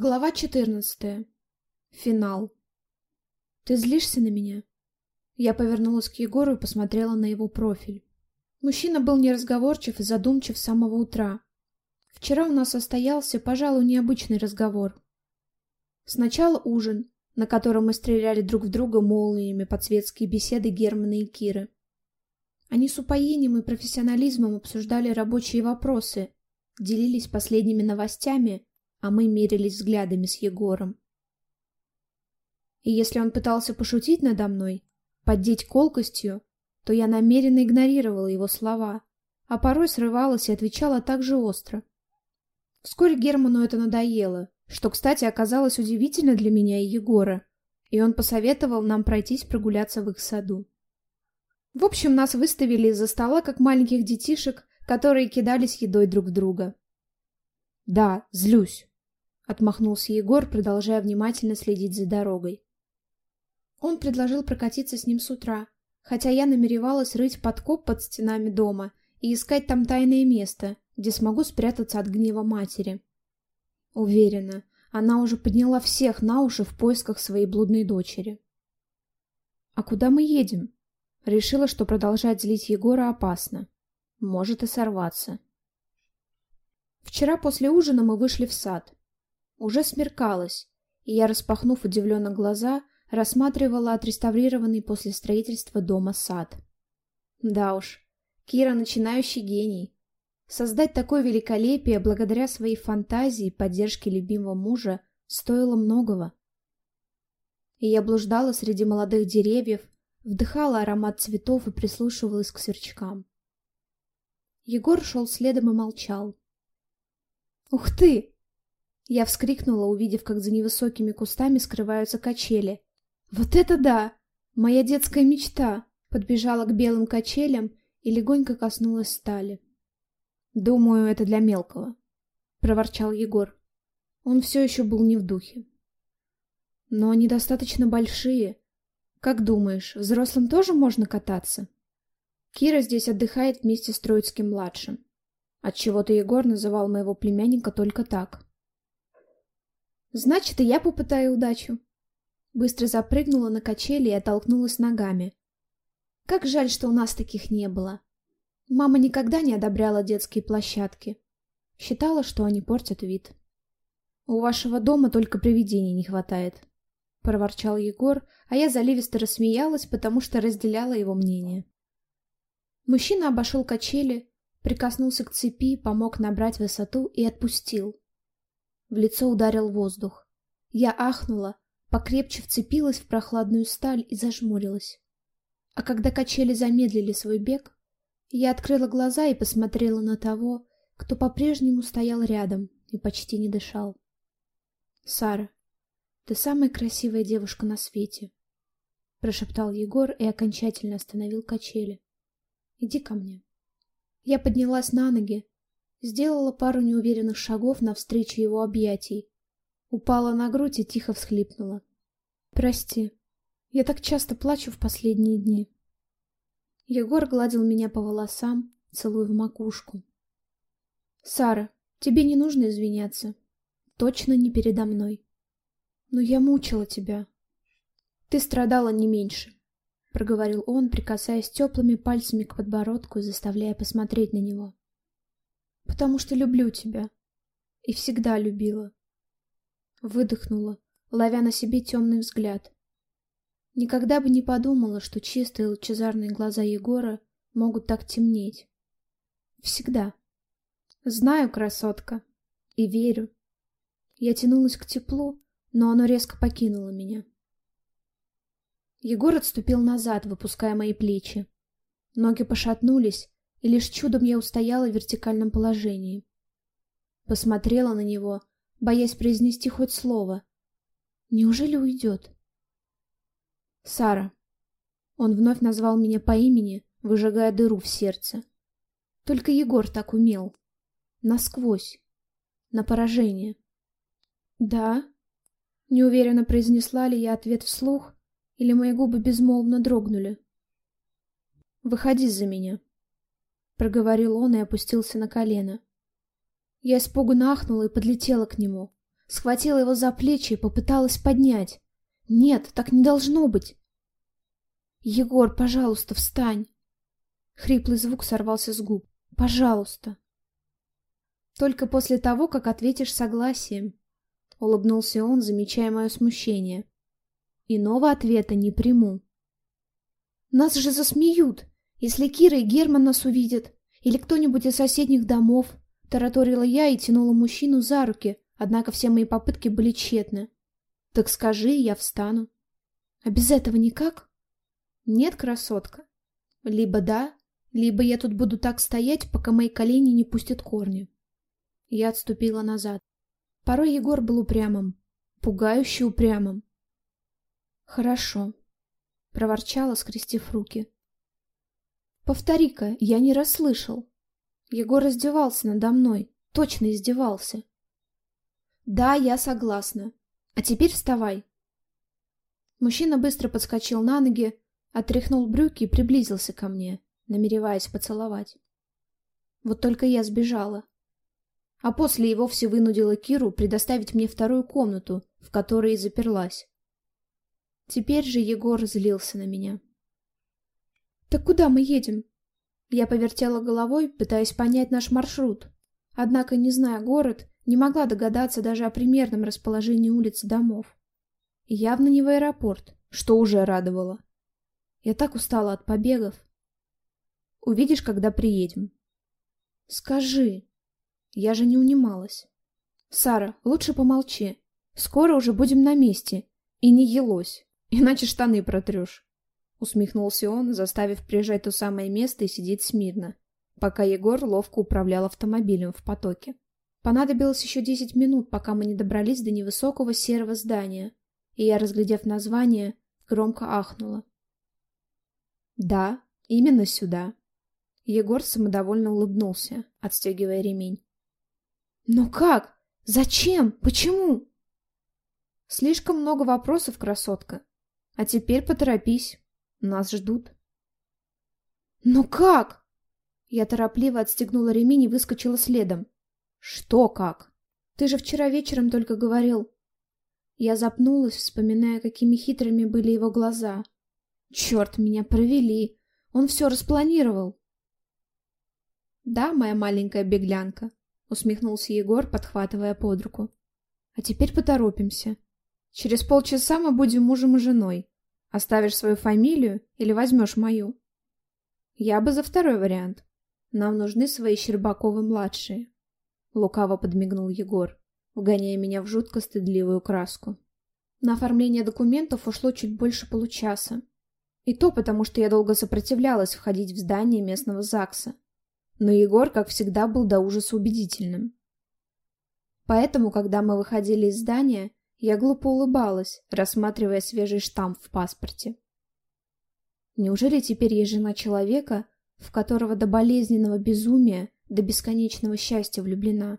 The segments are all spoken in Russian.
Глава 14. Финал. Ты злишься на меня? Я повернулась к Егору и посмотрела на его профиль. Мужчина был неразговорчив и задумчив с самого утра. Вчера у нас состоялся, пожалуй, необычный разговор. Сначала ужин, на котором мы стреляли друг в друга молниями под светские беседы Германа и Киры. Они с упоением и профессионализмом обсуждали рабочие вопросы, делились последними новостями а мы мерились взглядами с Егором. И если он пытался пошутить надо мной, поддеть колкостью, то я намеренно игнорировала его слова, а порой срывалась и отвечала так же остро. Вскоре Герману это надоело, что, кстати, оказалось удивительно для меня и Егора, и он посоветовал нам пройтись прогуляться в их саду. В общем, нас выставили из-за стола, как маленьких детишек, которые кидались едой друг в друга. Да, злюсь. Отмахнулся Егор, продолжая внимательно следить за дорогой. Он предложил прокатиться с ним с утра, хотя я намеревалась рыть подкоп под стенами дома и искать там тайное место, где смогу спрятаться от гнева матери. Уверена, она уже подняла всех на уши в поисках своей блудной дочери. «А куда мы едем?» Решила, что продолжать злить Егора опасно. Может и сорваться. Вчера после ужина мы вышли в сад. Уже смеркалось, и я, распахнув удивленно глаза, рассматривала отреставрированный после строительства дома сад. Да уж, Кира начинающий гений. Создать такое великолепие благодаря своей фантазии и поддержке любимого мужа стоило многого. И я блуждала среди молодых деревьев, вдыхала аромат цветов и прислушивалась к сверчкам. Егор шел следом и молчал. «Ух ты!» Я вскрикнула, увидев, как за невысокими кустами скрываются качели. «Вот это да! Моя детская мечта!» Подбежала к белым качелям и легонько коснулась стали. «Думаю, это для мелкого», — проворчал Егор. Он все еще был не в духе. «Но они достаточно большие. Как думаешь, взрослым тоже можно кататься?» Кира здесь отдыхает вместе с Троицким-младшим. Отчего-то Егор называл моего племянника только так. Значит, и я попытаю удачу. Быстро запрыгнула на качели и оттолкнулась ногами. Как жаль, что у нас таких не было. Мама никогда не одобряла детские площадки. Считала, что они портят вид. «У вашего дома только привидений не хватает», — проворчал Егор, а я заливисто рассмеялась, потому что разделяла его мнение. Мужчина обошел качели, прикоснулся к цепи, помог набрать высоту и отпустил. В лицо ударил воздух. Я ахнула, покрепче вцепилась в прохладную сталь и зажмурилась. А когда качели замедлили свой бег, я открыла глаза и посмотрела на того, кто по-прежнему стоял рядом и почти не дышал. «Сара, ты самая красивая девушка на свете», — прошептал Егор и окончательно остановил качели. «Иди ко мне». Я поднялась на ноги, Сделала пару неуверенных шагов навстречу его объятий. Упала на грудь и тихо всхлипнула. «Прости, я так часто плачу в последние дни». Егор гладил меня по волосам, целуя в макушку. «Сара, тебе не нужно извиняться. Точно не передо мной. Но я мучила тебя. Ты страдала не меньше», — проговорил он, прикасаясь теплыми пальцами к подбородку заставляя посмотреть на него потому что люблю тебя. И всегда любила. Выдохнула, ловя на себе темный взгляд. Никогда бы не подумала, что чистые лучезарные глаза Егора могут так темнеть. Всегда. Знаю, красотка. И верю. Я тянулась к теплу, но оно резко покинуло меня. Егор отступил назад, выпуская мои плечи. Ноги пошатнулись, и лишь чудом я устояла в вертикальном положении. Посмотрела на него, боясь произнести хоть слово. Неужели уйдет? Сара. Он вновь назвал меня по имени, выжигая дыру в сердце. Только Егор так умел. Насквозь. На поражение. Да? Неуверенно произнесла ли я ответ вслух, или мои губы безмолвно дрогнули. Выходи за меня проговорил он и опустился на колено. Я испуганно ахнула и подлетела к нему. Схватила его за плечи и попыталась поднять. Нет, так не должно быть. Егор, пожалуйста, встань. Хриплый звук сорвался с губ. Пожалуйста. Только после того, как ответишь согласием. Улыбнулся он, замечая мое смущение. Иного ответа не приму. Нас же засмеют, если Кира и Герман нас увидят, или кто-нибудь из соседних домов. Тараторила я и тянула мужчину за руки, однако все мои попытки были тщетны. Так скажи, я встану. А без этого никак? Нет, красотка. Либо да, либо я тут буду так стоять, пока мои колени не пустят корни. Я отступила назад. Порой Егор был упрямым, пугающе упрямым. Хорошо, проворчала, скрестив руки. Повтори-ка, я не расслышал. Егор издевался надо мной, точно издевался. Да, я согласна. А теперь вставай. Мужчина быстро подскочил на ноги, отряхнул брюки и приблизился ко мне, намереваясь поцеловать. Вот только я сбежала. А после и вовсе вынудила Киру предоставить мне вторую комнату, в которой и заперлась. Теперь же Егор злился на меня. «Так куда мы едем?» Я повертела головой, пытаясь понять наш маршрут. Однако, не зная город, не могла догадаться даже о примерном расположении улиц и домов. Явно не в аэропорт, что уже радовало. Я так устала от побегов. Увидишь, когда приедем. Скажи. Я же не унималась. Сара, лучше помолчи. Скоро уже будем на месте. И не елось, иначе штаны протрешь. Усмехнулся он, заставив прижать то самое место и сидеть смирно, пока Егор ловко управлял автомобилем в потоке. Понадобилось еще десять минут, пока мы не добрались до невысокого серого здания, и я, разглядев название, громко ахнула. «Да, именно сюда». Егор самодовольно улыбнулся, отстегивая ремень. «Но как? Зачем? Почему?» «Слишком много вопросов, красотка. А теперь поторопись. Нас ждут». «Но как?» Я торопливо отстегнула ремень и выскочила следом. «Что как? Ты же вчера вечером только говорил...» Я запнулась, вспоминая, какими хитрыми были его глаза. «Черт, меня провели! Он все распланировал!» «Да, моя маленькая беглянка», — усмехнулся Егор, подхватывая под руку. «А теперь поторопимся. Через полчаса мы будем мужем и женой. Оставишь свою фамилию или возьмешь мою?» «Я бы за второй вариант. Нам нужны свои Щербаковы-младшие». Лукаво подмигнул Егор, вгоняя меня в жутко стыдливую краску. На оформление документов ушло чуть больше получаса. И то потому, что я долго сопротивлялась входить в здание местного ЗАГСа. Но Егор, как всегда, был до ужаса убедительным. Поэтому, когда мы выходили из здания, я глупо улыбалась, рассматривая свежий штамп в паспорте. Неужели теперь я жена человека, в которого до болезненного безумия до бесконечного счастья влюблена.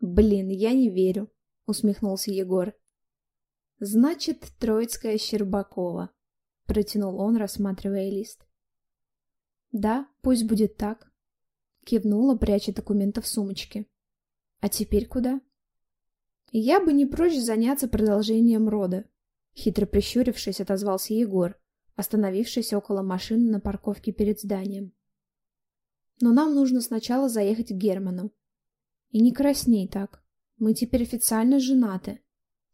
Блин, я не верю, усмехнулся Егор. Значит, Троицкая Щербакова, протянул он, рассматривая лист. Да, пусть будет так, кивнула, пряча документы в сумочке. А теперь куда? Я бы не прочь заняться продолжением рода, хитро прищурившись, отозвался Егор, остановившись около машины на парковке перед зданием. Но нам нужно сначала заехать к Герману. И не красней так. Мы теперь официально женаты.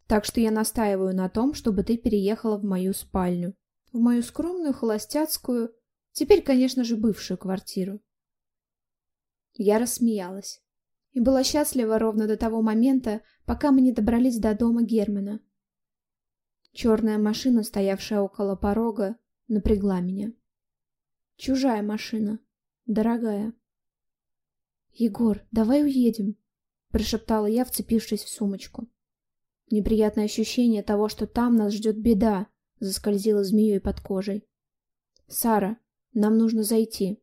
Так что я настаиваю на том, чтобы ты переехала в мою спальню. В мою скромную холостяцкую, теперь, конечно же, бывшую квартиру. Я рассмеялась. И была счастлива ровно до того момента, пока мы не добрались до дома Германа. Черная машина, стоявшая около порога, напрягла меня. Чужая машина дорогая. «Егор, давай уедем», — прошептала я, вцепившись в сумочку. Неприятное ощущение того, что там нас ждет беда, заскользило змеей под кожей. «Сара, нам нужно зайти».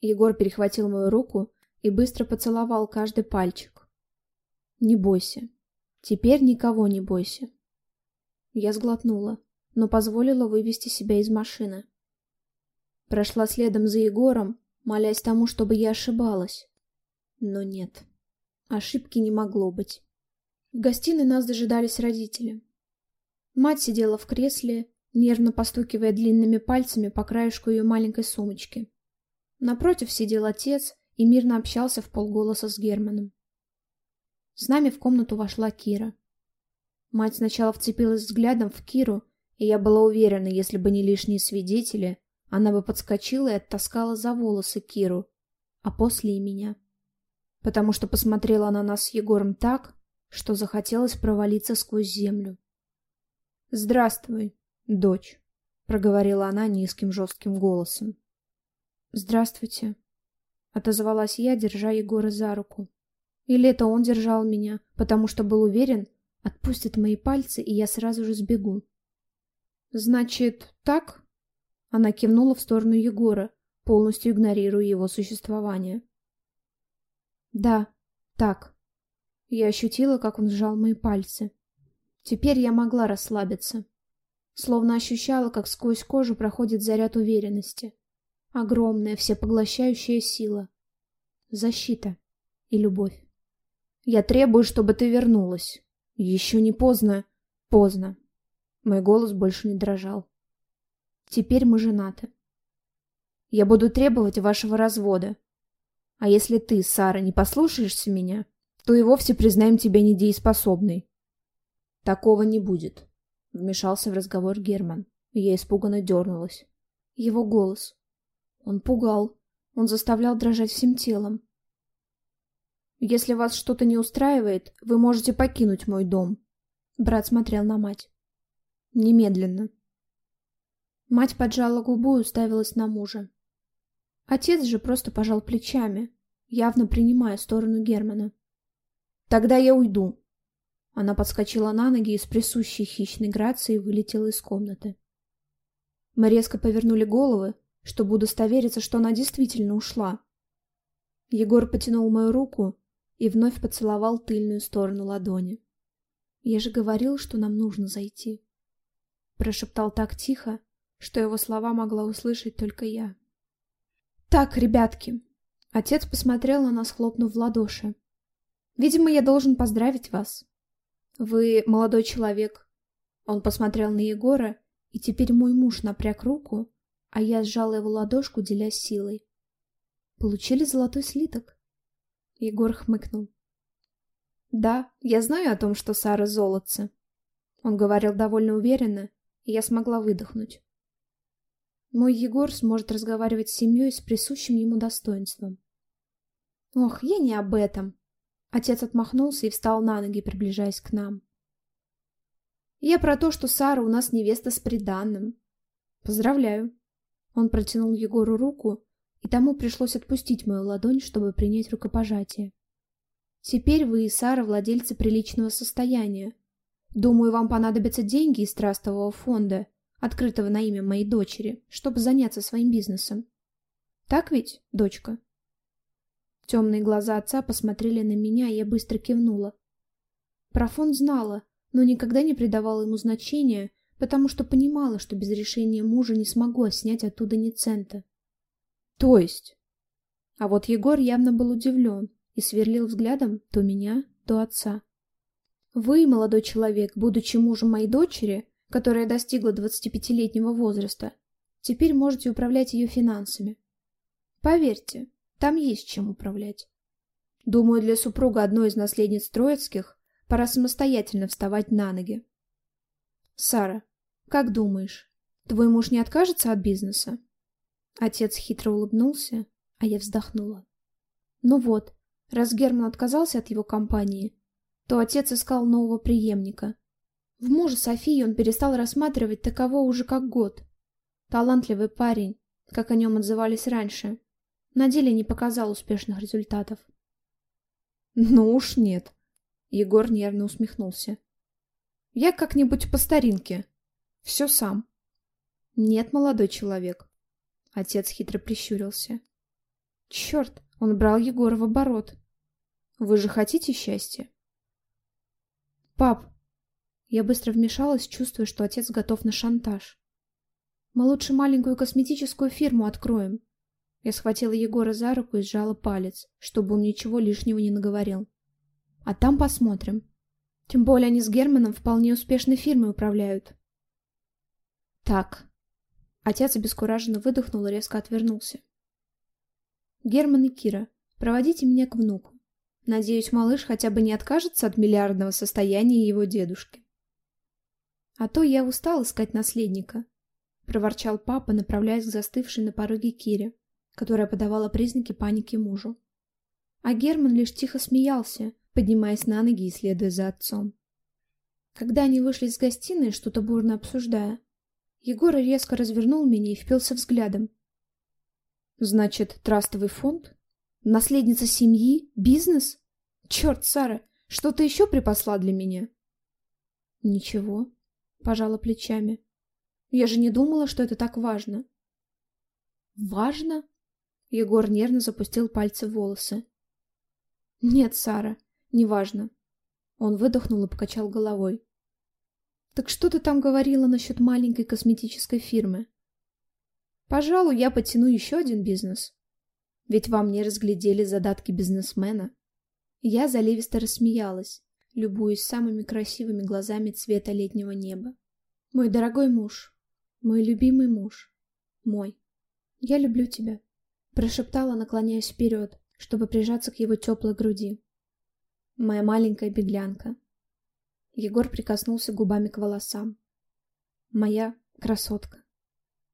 Егор перехватил мою руку и быстро поцеловал каждый пальчик. «Не бойся. Теперь никого не бойся». Я сглотнула, но позволила вывести себя из машины. Прошла следом за Егором, молясь тому, чтобы я ошибалась. Но нет, ошибки не могло быть. В гостиной нас дожидались родители. Мать сидела в кресле, нервно постукивая длинными пальцами по краешку ее маленькой сумочки. Напротив сидел отец и мирно общался в полголоса с Германом. С нами в комнату вошла Кира. Мать сначала вцепилась взглядом в Киру, и я была уверена, если бы не лишние свидетели, она бы подскочила и оттаскала за волосы Киру, а после и меня. Потому что посмотрела на нас с Егором так, что захотелось провалиться сквозь землю. «Здравствуй, дочь», — проговорила она низким жестким голосом. «Здравствуйте», — отозвалась я, держа Егора за руку. Или это он держал меня, потому что был уверен, отпустит мои пальцы, и я сразу же сбегу. «Значит, так?» Она кивнула в сторону Егора, полностью игнорируя его существование. «Да, так». Я ощутила, как он сжал мои пальцы. Теперь я могла расслабиться. Словно ощущала, как сквозь кожу проходит заряд уверенности. Огромная, всепоглощающая сила. Защита и любовь. Я требую, чтобы ты вернулась. Еще не поздно. Поздно. Мой голос больше не дрожал. Теперь мы женаты. Я буду требовать вашего развода. А если ты, Сара, не послушаешься меня, то и вовсе признаем тебя недееспособной. Такого не будет. Вмешался в разговор Герман, я испуганно дернулась. Его голос. Он пугал. Он заставлял дрожать всем телом. Если вас что-то не устраивает, вы можете покинуть мой дом. Брат смотрел на мать. Немедленно. Мать поджала губу и уставилась на мужа. Отец же просто пожал плечами, явно принимая сторону Германа. «Тогда я уйду». Она подскочила на ноги и с присущей хищной грацией вылетела из комнаты. Мы резко повернули головы, чтобы удостовериться, что она действительно ушла. Егор потянул мою руку и вновь поцеловал тыльную сторону ладони. «Я же говорил, что нам нужно зайти». Прошептал так тихо, что его слова могла услышать только я. «Так, ребятки!» Отец посмотрел на нас, хлопнув в ладоши. «Видимо, я должен поздравить вас. Вы молодой человек». Он посмотрел на Егора, и теперь мой муж напряг руку, а я сжала его ладошку, делясь силой. Получили золотой слиток. Егор хмыкнул. «Да, я знаю о том, что Сара золотце». Он говорил довольно уверенно, и я смогла выдохнуть. Мой Егор сможет разговаривать с семьей с присущим ему достоинством. «Ох, я не об этом!» Отец отмахнулся и встал на ноги, приближаясь к нам. «Я про то, что Сара у нас невеста с приданным. Поздравляю!» Он протянул Егору руку, и тому пришлось отпустить мою ладонь, чтобы принять рукопожатие. Теперь вы и Сара владельцы приличного состояния. Думаю, вам понадобятся деньги из трастового фонда, открытого на имя моей дочери, чтобы заняться своим бизнесом. Так ведь, дочка? Темные глаза отца посмотрели на меня, и я быстро кивнула. Про фонд знала, но никогда не придавала ему значения, потому что понимала, что без решения мужа не смогу снять оттуда ни цента. То есть? А вот Егор явно был удивлен и сверлил взглядом то меня, то отца. Вы, молодой человек, будучи мужем моей дочери, которая достигла 25-летнего возраста, теперь можете управлять ее финансами. Поверьте, там есть чем управлять. Думаю, для супруга одной из наследниц Троицких пора самостоятельно вставать на ноги. Сара, как думаешь, твой муж не откажется от бизнеса? Отец хитро улыбнулся, а я вздохнула. Ну вот, раз Герман отказался от его компании, то отец искал нового преемника. В муже Софии он перестал рассматривать таково уже как год. Талантливый парень, как о нем отзывались раньше, на деле не показал успешных результатов. «Ну уж нет», — Егор нервно усмехнулся. «Я как-нибудь по старинке. Все сам». «Нет, молодой человек, Отец хитро прищурился. Черт, он брал Егора в оборот. Вы же хотите счастья? Пап, я быстро вмешалась, чувствуя, что отец готов на шантаж. Мы лучше маленькую косметическую фирму откроем. Я схватила Егора за руку и сжала палец, чтобы он ничего лишнего не наговорил. А там посмотрим. Тем более они с Германом вполне успешной фирмой управляют. Так. Отец обескураженно выдохнул и резко отвернулся. Герман и Кира, проводите меня к внуку. Надеюсь, малыш хотя бы не откажется от миллиардного состояния его дедушки. А то я устал искать наследника, проворчал папа, направляясь к застывшей на пороге Кире, которая подавала признаки паники мужу. А Герман лишь тихо смеялся, поднимаясь на ноги и следуя за отцом. Когда они вышли из гостиной, что-то бурно обсуждая, Егор резко развернул меня и впился взглядом. «Значит, трастовый фонд? Наследница семьи? Бизнес? Черт, Сара, что ты еще припасла для меня?» «Ничего», — пожала плечами. «Я же не думала, что это так важно». «Важно?» Егор нервно запустил пальцы в волосы. «Нет, Сара, неважно». Он выдохнул и покачал головой. «Так что ты там говорила насчет маленькой косметической фирмы?» «Пожалуй, я потяну еще один бизнес. Ведь вам не разглядели задатки бизнесмена». Я заливисто рассмеялась, любуясь самыми красивыми глазами цвета летнего неба. «Мой дорогой муж, мой любимый муж, мой, я люблю тебя», прошептала, наклоняясь вперед, чтобы прижаться к его теплой груди. Моя маленькая беглянка. Егор прикоснулся губами к волосам. Моя красотка.